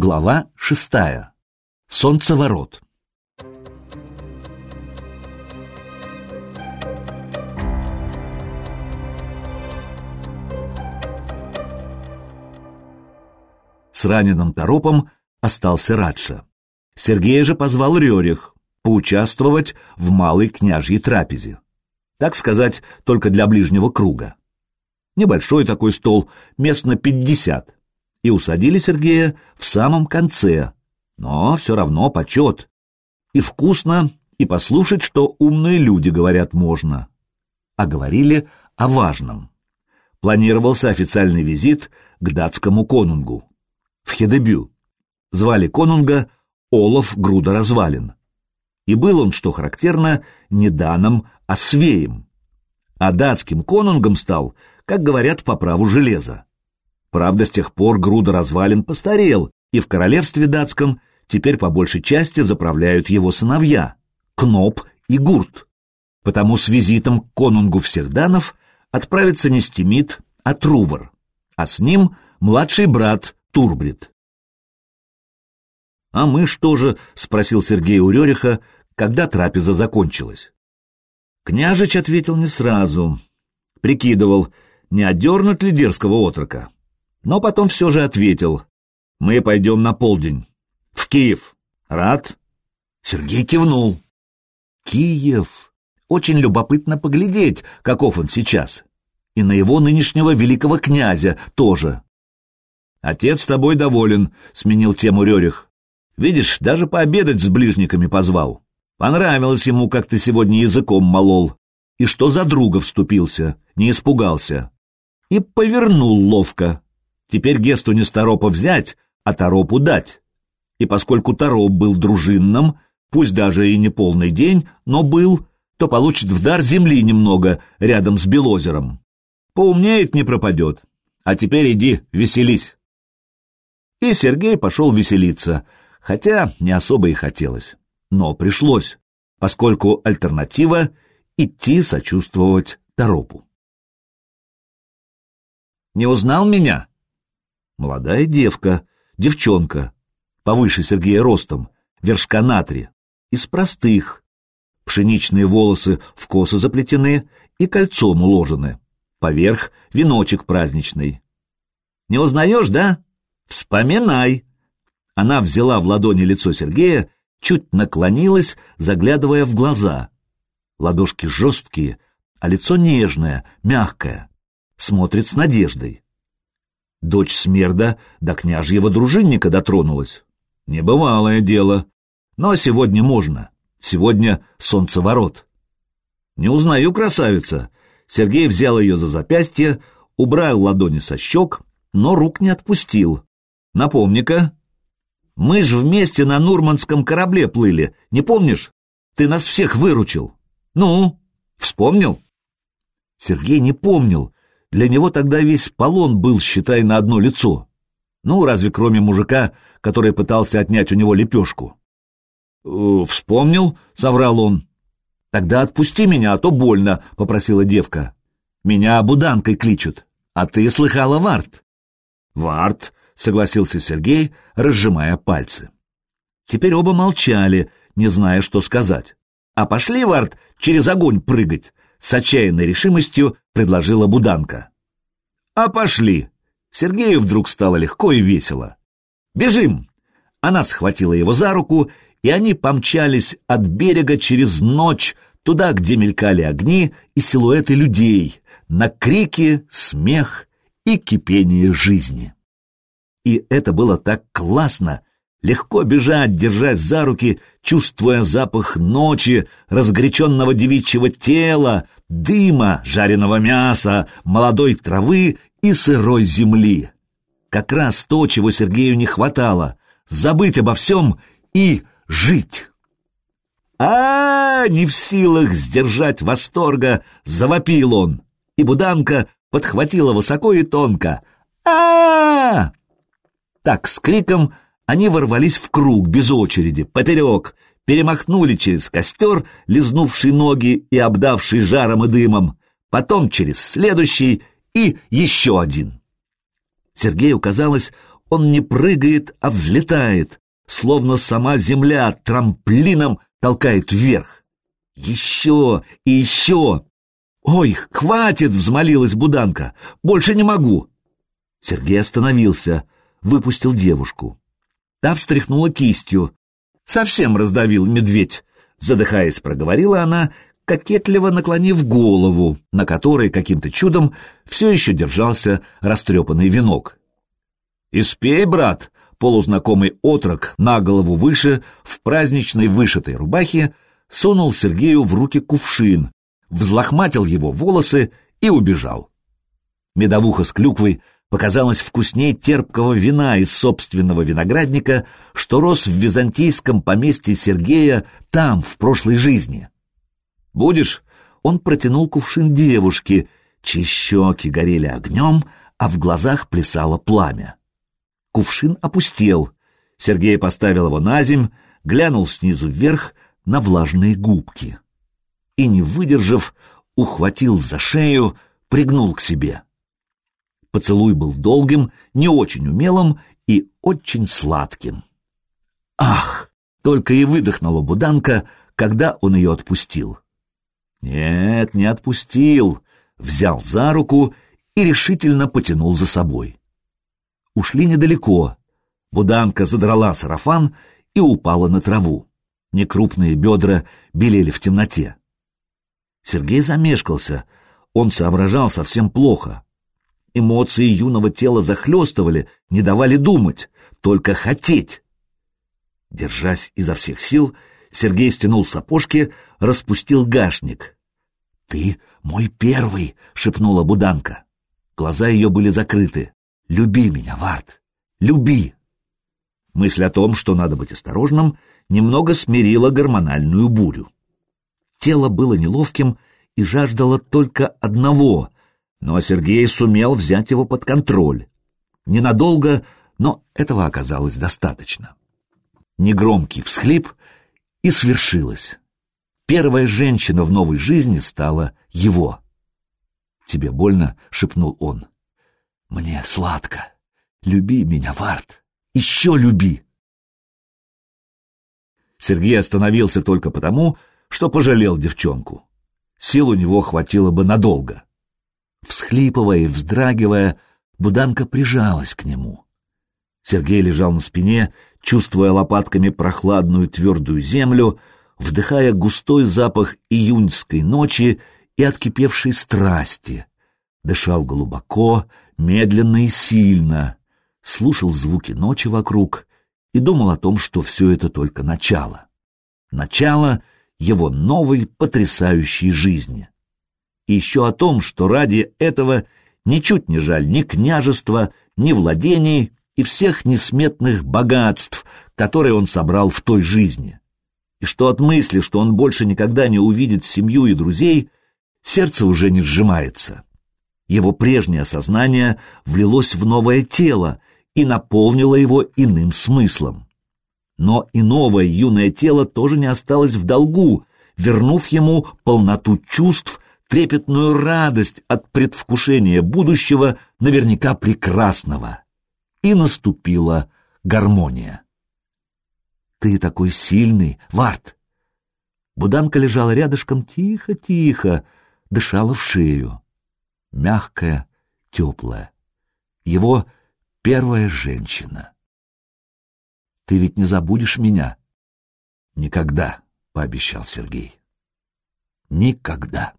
Глава шестая. Солнцеворот. С раненым торопом остался Радша. Сергея же позвал Рерих поучаствовать в малой княжьей трапезе. Так сказать, только для ближнего круга. Небольшой такой стол, мест на пятьдесят и усадили Сергея в самом конце, но все равно почет. И вкусно, и послушать, что умные люди говорят можно. А говорили о важном. Планировался официальный визит к датскому конунгу. В Хедебю. Звали конунга Олаф Груда Развалин. И был он, что характерно, не даном, а свеем. А датским конунгом стал, как говорят, по праву железа. Правда, с тех пор груда развалин постарел, и в королевстве датском теперь по большей части заправляют его сыновья — Кноп и Гурт. Потому с визитом к конунгу всех данов отправится не Стимит, а Трувор, а с ним младший брат Турбрид. «А мы что же?» — спросил Сергей у Рериха, когда трапеза закончилась. Княжич ответил не сразу. Прикидывал, не отдернуть ли дерзкого отрока но потом все же ответил. «Мы пойдем на полдень. В Киев. Рад?» Сергей кивнул. «Киев. Очень любопытно поглядеть, каков он сейчас. И на его нынешнего великого князя тоже». «Отец с тобой доволен», — сменил тему Рерих. «Видишь, даже пообедать с ближниками позвал. Понравилось ему, как ты сегодня языком молол. И что за друга вступился, не испугался. И повернул ловко. Теперь Гесту не Старопа взять, а Торопу дать. И поскольку Тороп был дружинным, пусть даже и не полный день, но был, то получит в дар земли немного рядом с Белозером. Поумнеет, не пропадет. А теперь иди, веселись. И Сергей пошел веселиться, хотя не особо и хотелось. Но пришлось, поскольку альтернатива — идти сочувствовать Торопу. «Не узнал меня?» Молодая девка, девчонка, повыше Сергея ростом, вершка на три, из простых. Пшеничные волосы в косы заплетены и кольцом уложены. Поверх веночек праздничный. «Не узнаешь, да? Вспоминай!» Она взяла в ладони лицо Сергея, чуть наклонилась, заглядывая в глаза. Ладошки жесткие, а лицо нежное, мягкое. Смотрит с надеждой. Дочь Смерда до княжьего дружинника дотронулась. Небывалое дело. Но сегодня можно. Сегодня солнцеворот. Не узнаю, красавица. Сергей взял ее за запястье, убрал ладони со щек, но рук не отпустил. Напомни-ка. Мы ж вместе на Нурманском корабле плыли, не помнишь? Ты нас всех выручил. Ну, вспомнил? Сергей не помнил, для него тогда весь полон был, считай, на одно лицо. Ну, разве кроме мужика, который пытался отнять у него лепешку? «Э, «Вспомнил?» — соврал он. «Тогда отпусти меня, а то больно», — попросила девка. «Меня буданкой кличут, а ты слыхала Варт?» «Варт», — согласился Сергей, разжимая пальцы. Теперь оба молчали, не зная, что сказать. «А пошли, Варт, через огонь прыгать!» С отчаянной решимостью предложила Буданка. «А пошли!» Сергею вдруг стало легко и весело. «Бежим!» Она схватила его за руку, и они помчались от берега через ночь, туда, где мелькали огни и силуэты людей, на крики, смех и кипение жизни. И это было так классно, Легко бежать, держась за руки, чувствуя запах ночи, разгоряченного девичьего тела, дыма, жареного мяса, молодой травы и сырой земли. Как раз то, чего Сергею не хватало — забыть обо всем и жить. А, -а, -а не в силах сдержать восторга, завопил он, и Буданка подхватила высоко и тонко. а, -а, Так с криком — они ворвались в круг без очереди, поперек, перемахнули через костер, лизнувший ноги и обдавший жаром и дымом, потом через следующий и еще один. Сергею казалось, Он не прыгает, а взлетает, словно сама земля трамплином толкает вверх. Еще и еще. «Ой, хватит!» — взмолилась Буданка. «Больше не могу!» Сергей остановился, выпустил девушку. Та встряхнула кистью. «Совсем раздавил медведь!» Задыхаясь, проговорила она, кокетливо наклонив голову, на которой каким-то чудом все еще держался растрепанный венок. «Испей, брат!» — полузнакомый отрок на голову выше, в праздничной вышитой рубахе, сунул Сергею в руки кувшин, взлохматил его волосы и убежал. Медовуха с клюквой показалась вкуснее терпкого вина из собственного виноградника, что рос в византийском поместье Сергея там, в прошлой жизни. «Будешь?» Он протянул кувшин девушке, чьи щеки горели огнем, а в глазах плясало пламя. Кувшин опустел. Сергей поставил его на земь, глянул снизу вверх на влажные губки. И, не выдержав, ухватил за шею, пригнул к себе. Поцелуй был долгим, не очень умелым и очень сладким. «Ах!» — только и выдохнула Буданка, когда он ее отпустил. Нет, не отпустил, взял за руку и решительно потянул за собой. Ушли недалеко. Буданка задрала сарафан и упала на траву. Некрупные бедра белели в темноте. Сергей замешкался. Он соображал совсем плохо. Эмоции юного тела захлестывали, не давали думать, только хотеть. Держась изо всех сил, Сергей стянул сапожки, распустил гашник. «Ты мой первый!» — шепнула Буданка. Глаза ее были закрыты. «Люби меня, Вард! Люби!» Мысль о том, что надо быть осторожным, немного смирила гормональную бурю. Тело было неловким и жаждало только одного, но Сергей сумел взять его под контроль. Ненадолго, но этого оказалось достаточно. Негромкий всхлип — и свершилось. Первая женщина в новой жизни стала его. «Тебе больно?» — шепнул он. «Мне сладко. Люби меня, Варт. Еще люби!» Сергей остановился только потому, что пожалел девчонку. Сил у него хватило бы надолго. Всхлипывая и вздрагивая, Буданка прижалась к нему. Сергей лежал на спине, чувствуя лопатками прохладную твердую землю, вдыхая густой запах июньской ночи и откипевшей страсти. Дышал глубоко, медленно и сильно, слушал звуки ночи вокруг и думал о том, что все это только начало. Начало его новой потрясающей жизни. И еще о том, что ради этого ничуть не жаль ни княжества, ни владений, и всех несметных богатств, которые он собрал в той жизни. И что от мысли, что он больше никогда не увидит семью и друзей, сердце уже не сжимается. Его прежнее сознание влилось в новое тело и наполнило его иным смыслом. Но и новое юное тело тоже не осталось в долгу, вернув ему полноту чувств, трепетную радость от предвкушения будущего, наверняка прекрасного и наступила гармония. «Ты такой сильный, Варт!» Буданка лежала рядышком тихо-тихо, дышала в шею. Мягкая, теплая. Его первая женщина. «Ты ведь не забудешь меня?» «Никогда», — пообещал Сергей. «Никогда».